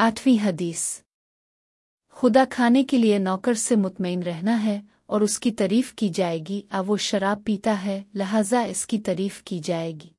आठवीं हदीस। खुदा खाने के लिए नौकर से मुतमिन रहना है और उसकी तारीफ़ की जाएगी, अब वो शराब पीता है, लिहाजा इसकी तारीफ़ की जाएगी।